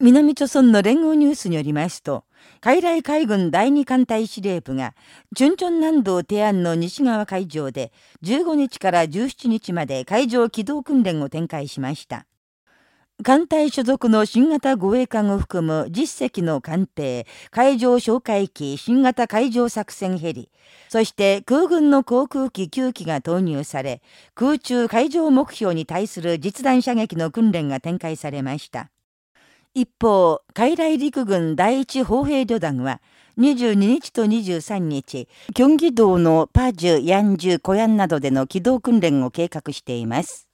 南朝村の連合ニュースによりますと、海来海軍第二艦隊司令部が、チュンチョン南道提案の西側海上で、15日から17日まで海上機動訓練を展開しました。艦隊所属の新型護衛艦を含む実績の艦艇、海上哨戒機、新型海上作戦ヘリ、そして空軍の航空機9機が投入され、空中海上目標に対する実弾射撃の訓練が展開されました。一方、海来陸軍第一砲兵旅団は、22日と23日、京畿道のパジュ、ヤンジュ、コヤンなどでの機動訓練を計画しています。